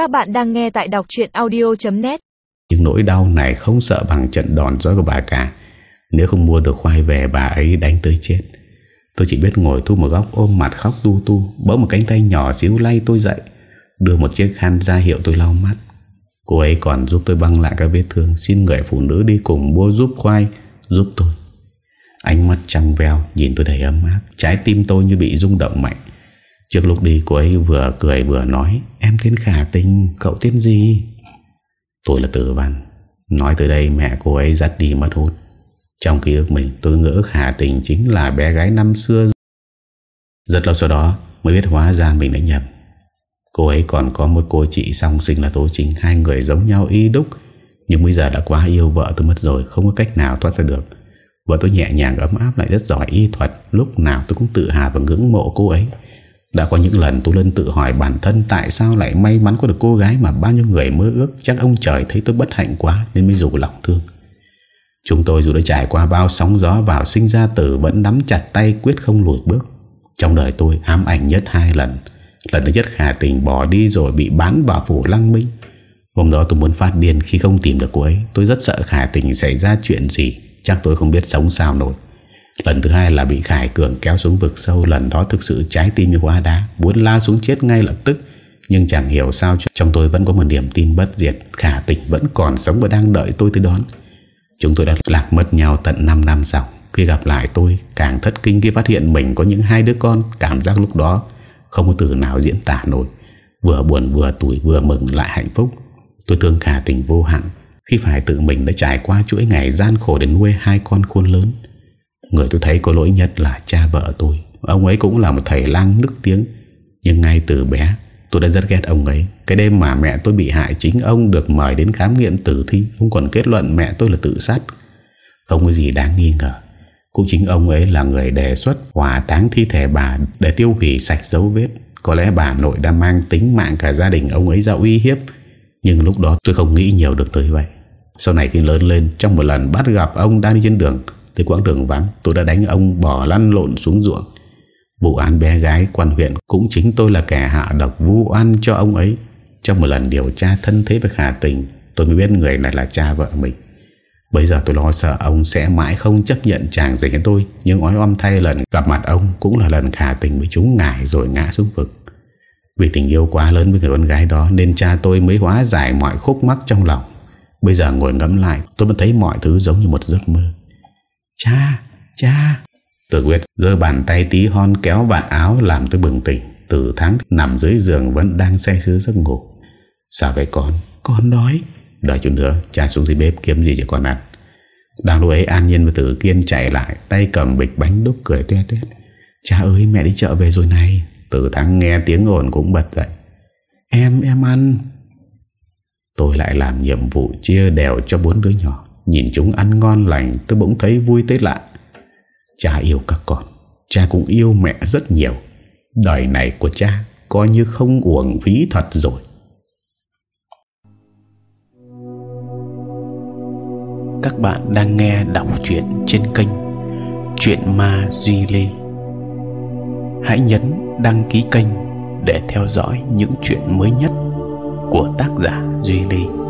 Các bạn đang nghe tại đọc chuyện audio.net Nhưng nỗi đau này không sợ bằng trận đòn gió của bà cả. Nếu không mua được khoai về, bà ấy đánh tới chết. Tôi chỉ biết ngồi thu một góc, ôm mặt khóc tu tu Bỗng một cánh tay nhỏ xíu lay tôi dậy, Đưa một chiếc khăn ra hiệu tôi lau mắt. Cô ấy còn giúp tôi băng lại các vết thương, Xin người phụ nữ đi cùng mua giúp khoai, Giúp tôi. Ánh mắt trong veo, nhìn tôi đầy ấm áp, Trái tim tôi như bị rung động mạnh. Trước lúc đi cô ấy vừa cười vừa nói, Em tên khả tình, Cậu tên gì? Tôi là tử văn. Nói từ đây mẹ cô ấy dắt đi mất hút. Trong ký ức mình, tôi ngỡ khả tình Chính là bé gái năm xưa. Rất lâu sau đó, Mới biết hóa ra mình đã nhầm Cô ấy còn có một cô chị song sinh là Tố Trinh Hai người giống nhau y đúc. Nhưng bây giờ đã quá yêu vợ tôi mất rồi, Không có cách nào thoát ra được. Vợ tôi nhẹ nhàng ấm áp lại rất giỏi y thuật, Lúc nào tôi cũng tự hào và ngưỡng mộ cô ấy. Đã có những lần tôi lên tự hỏi bản thân Tại sao lại may mắn có được cô gái Mà bao nhiêu người mơ ước. Chắc ông trời thấy tôi bất hạnh quá Nên mới rủ lòng thương. Chúng tôi dù đã trải qua bao sóng gió vào sinh ra tử Vẫn nắm chặt tay quyết không lùi bước. Trong đời tôi ám ảnh nhất hai lần. Lần thứ nhất hà Tình bỏ đi rồi bị bán vào phủ lăng minh. Hôm đó tôi muốn phát điên khi không tìm được cô ấy. Tôi rất sợ Khả Tình xảy ra chuyện gì. Chắc tôi không biết sống sao nổi. Lần thứ hai là bị Khải Cường kéo xuống vực sâu, Lần đó thực sự trái tim như hóa đá, Muốn lao xuống chết ngay lập tức. Nhưng chẳng hiểu sao trong tôi vẫn có một niềm tin bất diệt, Khả Tình vẫn còn sống và đang đợi tôi tới đón. Chúng tôi đã lạc mất nhau tận 5 năm sau. Khi gặp lại tôi, càng thất kinh khi phát hiện mình có những hai đứa con, Cảm giác lúc đó không có từ nào diễn tả nổi. Vừa buồn vừa tuổi vừa mừng lại hạnh phúc. Tôi thương khả tình vô hạn. Khi phải tự mình đã trải qua chuỗi ngày gian khổ để nuôi hai con khôn lớn Người tôi thấy có lỗi nhất là cha vợ tôi Ông ấy cũng là một thầy lang nức tiếng Nhưng ngay từ bé Tôi đã rất ghét ông ấy Cái đêm mà mẹ tôi bị hại Chính ông được mời đến khám nghiệm tử thi Ông còn kết luận mẹ tôi là tự sát Không có gì đáng nghi ngờ cũng chính ông ấy là người đề xuất hỏa táng thi thể bà để tiêu hủy sạch dấu vết. Có lẽ bà nội đã mang tính mạng cả gia đình ông ấy ra uy hiếp. Nhưng lúc đó tôi không nghĩ nhiều được tới vậy. Sau này khi lớn lên, trong một lần bắt gặp ông đang đi trên đường, tới quãng đường vắng, tôi đã đánh ông bỏ lăn lộn xuống ruộng. Vụ án bé gái quan huyện cũng chính tôi là kẻ hạ độc vu oan cho ông ấy. Trong một lần điều tra thân thế với khả tình, tôi mới biết người này là cha vợ mình. Bây giờ tôi lo sợ ông sẽ mãi không chấp nhận chàng dành cho tôi Nhưng ói oăm thay lần gặp mặt ông Cũng là lần khả tình với chúng ngại rồi ngã xuống vực Vì tình yêu quá lớn với người con gái đó Nên cha tôi mới hóa giải mọi khúc mắc trong lòng Bây giờ ngồi ngẫm lại Tôi mới thấy mọi thứ giống như một giấc mơ Cha, cha. Tử Quyết giơ bàn tay tí hon kéo vạt áo Làm tôi bừng tỉnh. Từ tháng nằm dưới giường vẫn đang say sưa giấc ngủ. Sao vậy con? Con đói Đợi chút nữa cha xuống dưới bếp kiếm gì cho con ăn. Đang lúc ấy An Nhiên và Tử Kiên chạy lại Tay cầm bịch bánh đúc cười tuét tuét. Cha ơi mẹ đi chợ về rồi này. Tử Thắng nghe tiếng ồn cũng bật dậy. Em em ăn. Tôi lại làm nhiệm vụ chia đều cho bốn đứa nhỏ Nhìn chúng ăn ngon lành, Tôi bỗng thấy vui tới lạ. Cha yêu các con, Cha cũng yêu mẹ rất nhiều. Đời này của cha Coi như không uổng phí thật rồi. Các bạn đang nghe đọc truyện trên kênh Chuyện Ma Duy Lê. Hãy nhấn đăng ký kênh để theo dõi những chuyện mới nhất của tác giả Duy Lê.